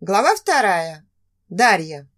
Глава вторая. Дарья.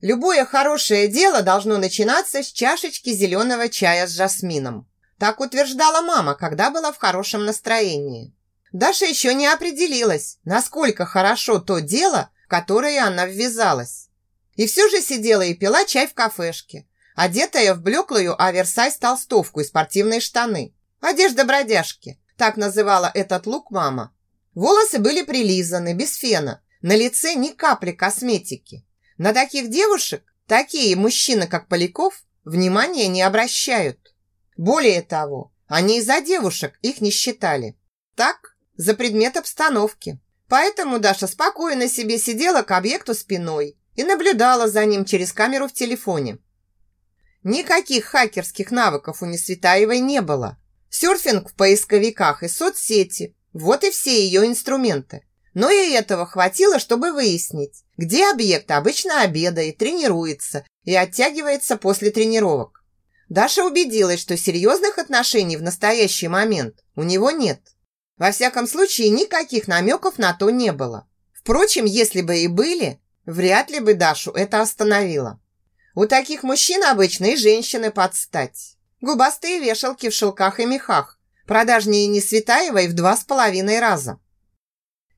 Любое хорошее дело должно начинаться с чашечки зеленого чая с жасмином. Так утверждала мама, когда была в хорошем настроении. Даша еще не определилась, насколько хорошо то дело, в которое она ввязалась. И все же сидела и пила чай в кафешке, одетая в блеклую оверсайз толстовку и спортивные штаны. Одежда бродяжки, так называла этот лук мама. Волосы были прилизаны, без фена. На лице ни капли косметики. На таких девушек, такие мужчины, как Поляков, внимания не обращают. Более того, они из-за девушек их не считали. Так, за предмет обстановки. Поэтому Даша спокойно себе сидела к объекту спиной и наблюдала за ним через камеру в телефоне. Никаких хакерских навыков у Несветаевой не было. Серфинг в поисковиках и соцсети, вот и все ее инструменты. Но и этого хватило, чтобы выяснить, где объект обычно обедает, тренируется и оттягивается после тренировок. Даша убедилась, что серьезных отношений в настоящий момент у него нет. Во всяком случае, никаких намеков на то не было. Впрочем, если бы и были, вряд ли бы Дашу это остановило. У таких мужчин обычно и женщины подстать. Губастые вешалки в шелках и мехах, Продажнее Несветаевой в два с половиной раза.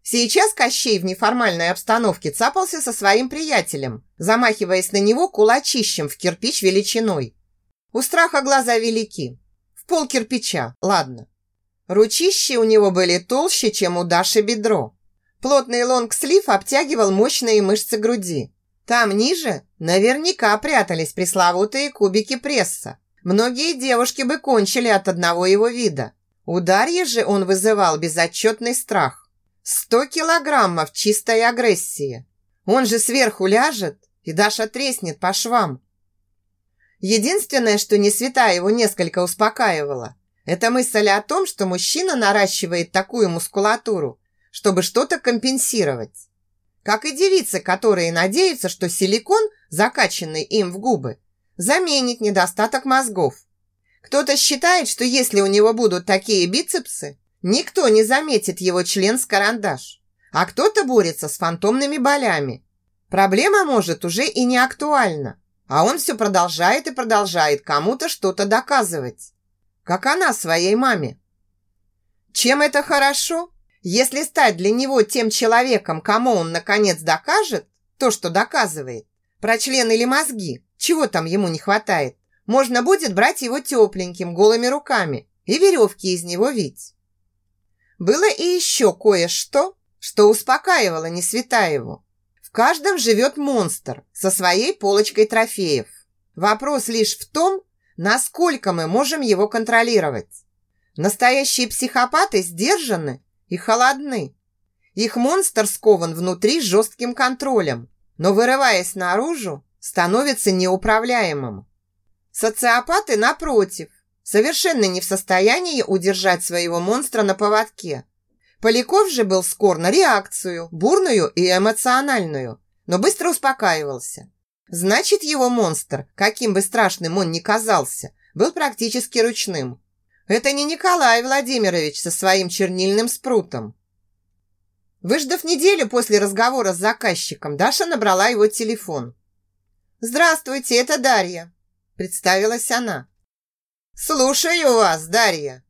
Сейчас Кощей в неформальной обстановке цапался со своим приятелем, замахиваясь на него кулачищем в кирпич величиной. У страха глаза велики. В пол кирпича, ладно. Ручищи у него были толще, чем у Даши бедро. Плотный лонг-слив обтягивал мощные мышцы груди. Там ниже наверняка прятались пресловутые кубики пресса. Многие девушки бы кончили от одного его вида. У же он вызывал безотчетный страх. Сто килограммов чистой агрессии. Он же сверху ляжет, и Даша треснет по швам. Единственное, что не свята его несколько успокаивала, это мысль о том, что мужчина наращивает такую мускулатуру, чтобы что-то компенсировать. Как и девицы, которые надеются, что силикон, закачанный им в губы, заменит недостаток мозгов. Кто-то считает, что если у него будут такие бицепсы, никто не заметит его член с карандаш. А кто-то борется с фантомными болями. Проблема может уже и не актуальна, а он все продолжает и продолжает кому-то что-то доказывать. Как она своей маме. Чем это хорошо? Если стать для него тем человеком, кому он наконец докажет то, что доказывает, про член или мозги, чего там ему не хватает, можно будет брать его тепленьким, голыми руками и веревки из него вить. Было и еще кое-что, что успокаивало Несветаеву. В каждом живет монстр со своей полочкой трофеев. Вопрос лишь в том, насколько мы можем его контролировать. Настоящие психопаты сдержаны и холодны. Их монстр скован внутри жестким контролем, но вырываясь наружу, становится неуправляемым. Социопаты, напротив, совершенно не в состоянии удержать своего монстра на поводке. Поляков же был скор на реакцию, бурную и эмоциональную, но быстро успокаивался. Значит, его монстр, каким бы страшным он ни казался, был практически ручным. Это не Николай Владимирович со своим чернильным спрутом. Выждав неделю после разговора с заказчиком, Даша набрала его телефон. «Здравствуйте, это Дарья представилась она. «Слушаю вас, Дарья!»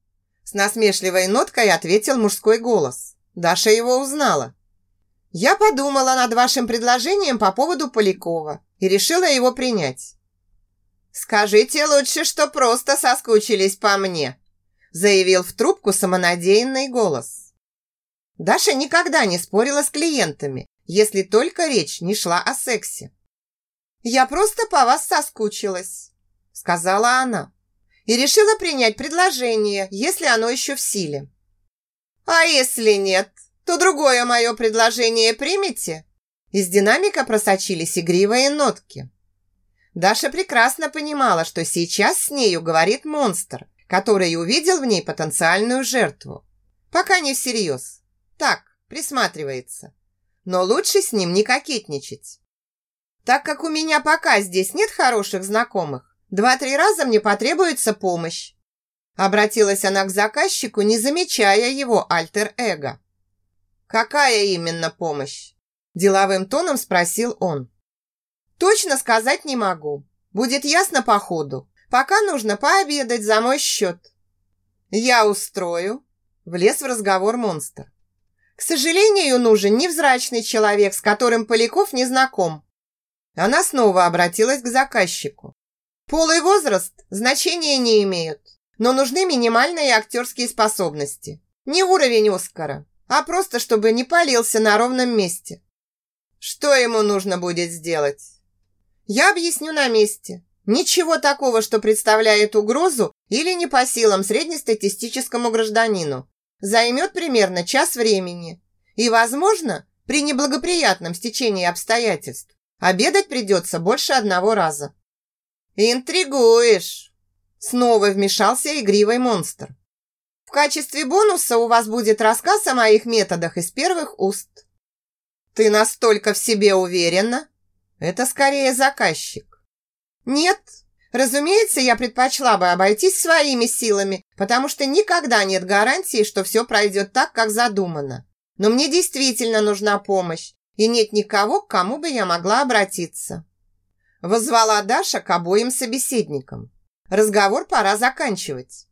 С насмешливой ноткой ответил мужской голос. Даша его узнала. «Я подумала над вашим предложением по поводу Полякова и решила его принять». «Скажите лучше, что просто соскучились по мне», заявил в трубку самонадеянный голос. Даша никогда не спорила с клиентами, если только речь не шла о сексе. «Я просто по вас соскучилась», сказала она. И решила принять предложение, если оно еще в силе. А если нет, то другое мое предложение примете? Из динамика просочились игривые нотки. Даша прекрасно понимала, что сейчас с нею говорит монстр, который увидел в ней потенциальную жертву. Пока не всерьез. Так, присматривается. Но лучше с ним не кокетничать. Так как у меня пока здесь нет хороших знакомых, Два-три раза мне потребуется помощь. Обратилась она к заказчику, не замечая его альтер-эго. «Какая именно помощь?» Деловым тоном спросил он. «Точно сказать не могу. Будет ясно по ходу. Пока нужно пообедать за мой счет». «Я устрою», – влез в разговор монстр. «К сожалению, нужен невзрачный человек, с которым Поляков не знаком». Она снова обратилась к заказчику. «Пол и возраст значения не имеют, но нужны минимальные актерские способности. Не уровень Оскара, а просто чтобы не палился на ровном месте. Что ему нужно будет сделать? Я объясню на месте. Ничего такого, что представляет угрозу или не по силам среднестатистическому гражданину. Займет примерно час времени. И, возможно, при неблагоприятном стечении обстоятельств обедать придется больше одного раза. «Интригуешь!» Снова вмешался игривый монстр. В качестве бонуса у вас будет рассказ о моих методах из первых уст. Ты настолько в себе уверена? Это скорее заказчик. Нет, разумеется, я предпочла бы обойтись своими силами, потому что никогда нет гарантии, что все пройдет так, как задумано. Но мне действительно нужна помощь, и нет никого, к кому бы я могла обратиться. Возвала Даша к обоим собеседникам. Разговор пора заканчивать.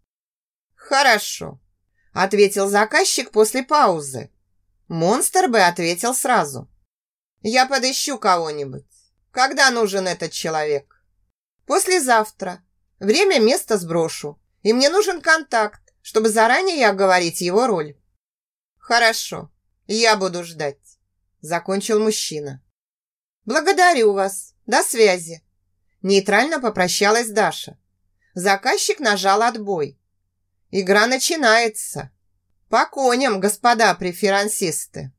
«Хорошо», – ответил заказчик после паузы. Монстр бы ответил сразу. «Я подыщу кого-нибудь. Когда нужен этот человек?» «Послезавтра. Время, место сброшу. И мне нужен контакт, чтобы заранее оговорить его роль». «Хорошо. Я буду ждать», – закончил мужчина. «Благодарю вас. До связи». Нейтрально попрощалась Даша. Заказчик нажал отбой. Игра начинается. По коням, господа преферансисты.